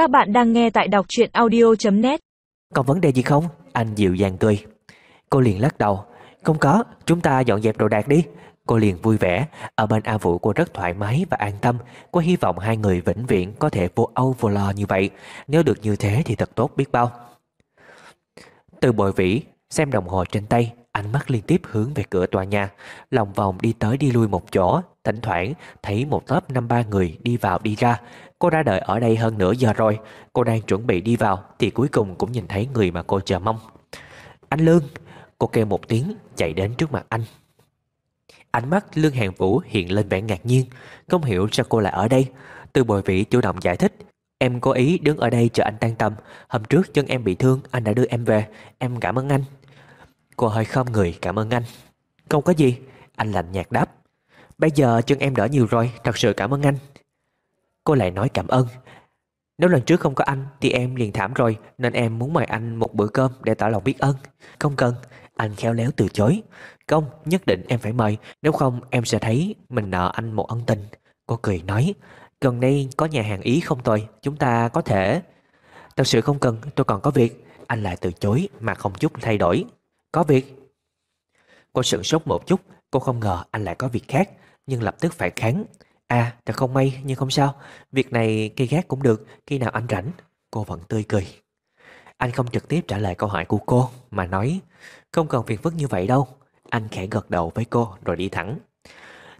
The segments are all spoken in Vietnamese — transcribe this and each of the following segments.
Các bạn đang nghe tại đọc truyện audio.net Còn vấn đề gì không? Anh dịu dàng cười. Cô liền lắc đầu. Không có, chúng ta dọn dẹp đồ đạc đi. Cô liền vui vẻ. Ở bên A Vũ cô rất thoải mái và an tâm. Cô hy vọng hai người vĩnh viễn có thể vô âu vô lo như vậy. Nếu được như thế thì thật tốt biết bao. Từ bồi vĩ Xem đồng hồ trên tay. Ánh mắt liên tiếp hướng về cửa tòa nhà. Lòng vòng đi tới đi lui một chỗ. Thỉnh thoảng thấy một lớp năm ba người đi vào đi ra. Cô đã đợi ở đây hơn nửa giờ rồi. Cô đang chuẩn bị đi vào Thì cuối cùng cũng nhìn thấy người mà cô chờ mong. Anh Lương. Cô kêu một tiếng, chạy đến trước mặt anh. Ánh mắt Lương Hàng Vũ hiện lên vẻ ngạc nhiên. Không hiểu sao cô lại ở đây. Từ bồi vị chủ động giải thích, Em cố ý đứng ở đây chờ anh tan tâm Hôm trước chân em bị thương, Anh đã đưa em về. Em cảm ơn anh. Cô hơi khom người, cảm ơn anh. Không có gì. Anh lạnh nhạt đáp. Bây giờ chân em đỡ nhiều rồi, Thật sự cảm ơn anh. Cô lại nói cảm ơn. Nếu lần trước không có anh Thì em liền thảm rồi, Nên em muốn mời anh một bữa cơm Để tỏ lòng biết ơn. Không cần, Anh khéo léo từ chối. Không, nhất định em phải mời, Nếu không em sẽ thấy Mình nợ anh một ân tình. Cô cười nói, Gần đây có nhà hàng Ý không tôi, Chúng ta có thể. Thật sự không cần, tôi còn có việc. Anh lại từ chối mà không chút thay đổi. Có việc. Cô sửng sốt một chút, Cô không ngờ anh lại có việc khác. Nhưng lập tức phải kháng. À thật không may, nhưng không sao. Việc này khi khác cũng được, Khi nào anh rảnh, Cô vẫn tươi cười. Anh không trực tiếp trả lời câu hỏi của cô, Mà nói, Không cần phiền phức như vậy đâu. Anh khẽ gật đầu với cô rồi đi thẳng.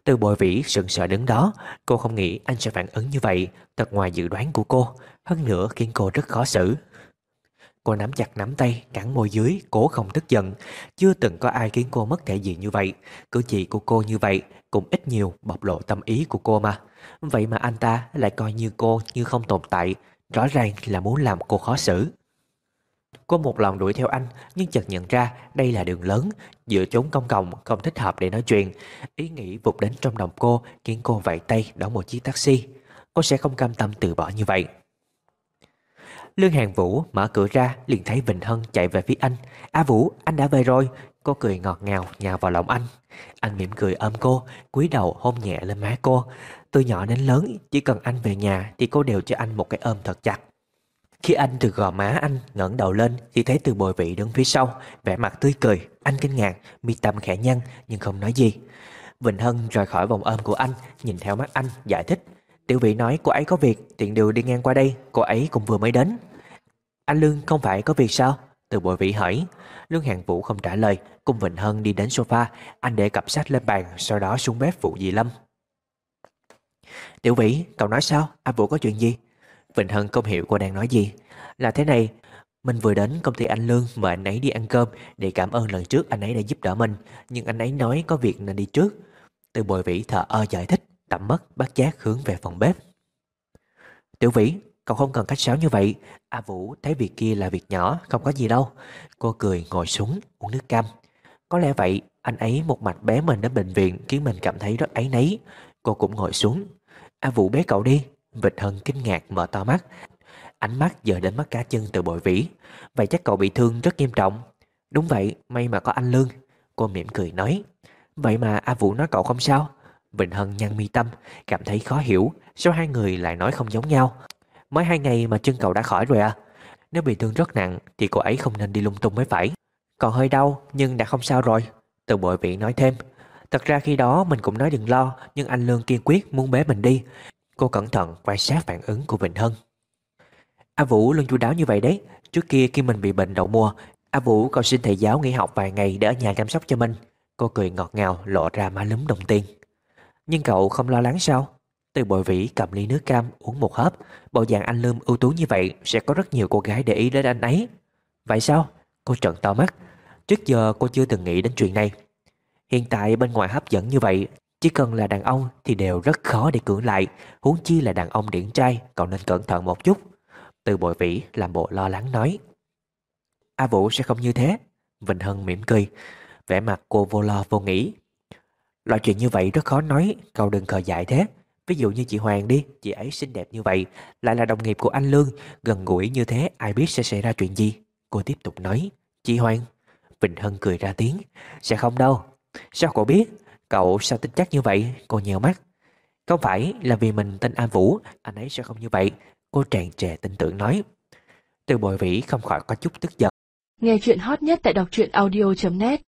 Từ bồi vĩ sững sờ đứng đó, Cô không nghĩ anh sẽ phản ứng như vậy, Thật ngoài dự đoán của cô. Hơn nữa khiến cô rất khó xử. Cô nắm chặt nắm tay, cắn môi dưới, cố không tức giận. Chưa từng có ai khiến cô mất thể diện như vậy. Cử chỉ của cô như vậy cũng ít nhiều bộc lộ tâm ý của cô mà. Vậy mà anh ta lại coi như cô như không tồn tại. Rõ ràng là muốn làm cô khó xử. Cô một lòng đuổi theo anh nhưng chợt nhận ra đây là đường lớn, giữa chốn công cộng không thích hợp để nói chuyện. Ý nghĩ vụt đến trong lòng cô khiến cô vẫy tay đón một chiếc taxi. Cô sẽ không cam tâm từ bỏ như vậy. Lương Hàng Vũ mở cửa ra liền thấy Vịnh Hân chạy về phía anh. A Vũ, anh đã về rồi. Cô cười ngọt ngào nhào vào lòng anh. Anh mỉm cười ôm cô, cúi đầu hôn nhẹ lên má cô. Từ nhỏ đến lớn, chỉ cần anh về nhà thì cô đều cho anh một cái ôm thật chặt. Khi anh từ gò má anh ngẩng đầu lên thì thấy từ bồi vị đứng phía sau, vẻ mặt tươi cười. Anh kinh ngạc, mi tâm khẽ nhăn nhưng không nói gì. Vịnh Hân rời khỏi vòng ôm của anh, nhìn theo mắt anh, giải thích. Tiểu vị nói cô ấy có việc, tiện đường đi ngang qua đây, cô ấy cũng vừa mới đến. Anh Lương không phải có việc sao? Từ bội vị hỏi. Lương Hàng Vũ không trả lời, cùng Vịnh Hân đi đến sofa, anh để cặp sách lên bàn, sau đó xuống bếp phụ dì Lâm. Tiểu Vĩ, cậu nói sao? Anh Vũ có chuyện gì? Vịnh Hân không hiểu cô đang nói gì. Là thế này, mình vừa đến công ty anh Lương mời anh ấy đi ăn cơm để cảm ơn lần trước anh ấy đã giúp đỡ mình, nhưng anh ấy nói có việc nên đi trước. Từ bồi vĩ thở ơ giải thích, tạm mất bát giác hướng về phòng bếp. Tiểu Vĩ, Cậu không cần cách sáo như vậy. A Vũ thấy việc kia là việc nhỏ Không có gì đâu. Cô cười ngồi xuống uống nước cam. Có lẽ vậy anh ấy một mạch bé mình đến bệnh viện Khiến mình cảm thấy rất áy náy. Cô cũng ngồi xuống. A Vũ bé cậu đi. Vịt Hân kinh ngạc mở to mắt. Ánh mắt giờ đến mắt cá chân từ bội vĩ. Vậy chắc cậu bị thương rất nghiêm trọng. Đúng vậy may mà có anh Lương. Cô mỉm cười nói. Vậy mà A Vũ nói cậu không sao. Vịnh Hân nhăn mi tâm, Cảm thấy khó hiểu, Sao hai người lại nói không giống nhau? Mới hai ngày mà chân cậu đã khỏi rồi à? Nếu bị thương rất nặng Thì cô ấy không nên đi lung tung mới phải. Còn hơi đau, nhưng đã không sao rồi. Từ bội vị nói thêm, Thật ra khi đó mình cũng nói đừng lo, Nhưng anh Lương kiên quyết muốn bế mình đi. Cô cẩn thận quan sát phản ứng của Vịnh Hân. A Vũ luôn chu đáo như vậy đấy. Trước kia khi mình bị bệnh đậu mùa, A Vũ còn xin thầy giáo nghỉ học vài ngày Để ở nhà chăm sóc cho mình. Cô cười ngọt ngào, lộ ra má lúm đồng tiền. Nhưng cậu không lo lắng sao? Từ bội vĩ cầm ly nước cam uống một hớp, Bộ dạng anh Lương ưu tú như vậy Sẽ có rất nhiều cô gái để ý đến anh ấy. Vậy sao? Cô trợn to mắt. Trước giờ cô chưa từng nghĩ đến chuyện này. Hiện tại bên ngoài hấp dẫn như vậy, Chỉ cần là đàn ông thì đều rất khó để cưỡng lại. Huống chi là đàn ông điển trai, Cậu nên cẩn thận một chút. Từ bội vĩ làm bộ lo lắng nói. A Vũ sẽ không như thế. Vịnh Hân mỉm cười. Vẻ mặt cô vô lo vô nghĩ. Loại chuyện như vậy rất khó nói Cậu đừng khờ dại thế Ví dụ như chị Hoàng đi, chị ấy xinh đẹp như vậy, lại là đồng nghiệp của anh Lương, gần gũi như thế ai biết sẽ xảy ra chuyện gì. Cô tiếp tục nói, chị Hoàng. Vịnh Hân cười ra tiếng, sẽ không đâu. Sao cậu biết? Cậu sao tin chắc như vậy? Cô nhèo mắt. Không phải là vì mình tên An Vũ, anh ấy sẽ không như vậy. Cô tràn trề tin tưởng nói. Từ bồi vĩ không khỏi có chút tức giận. Nghe chuyện hot nhất tại đọc truyện audio.net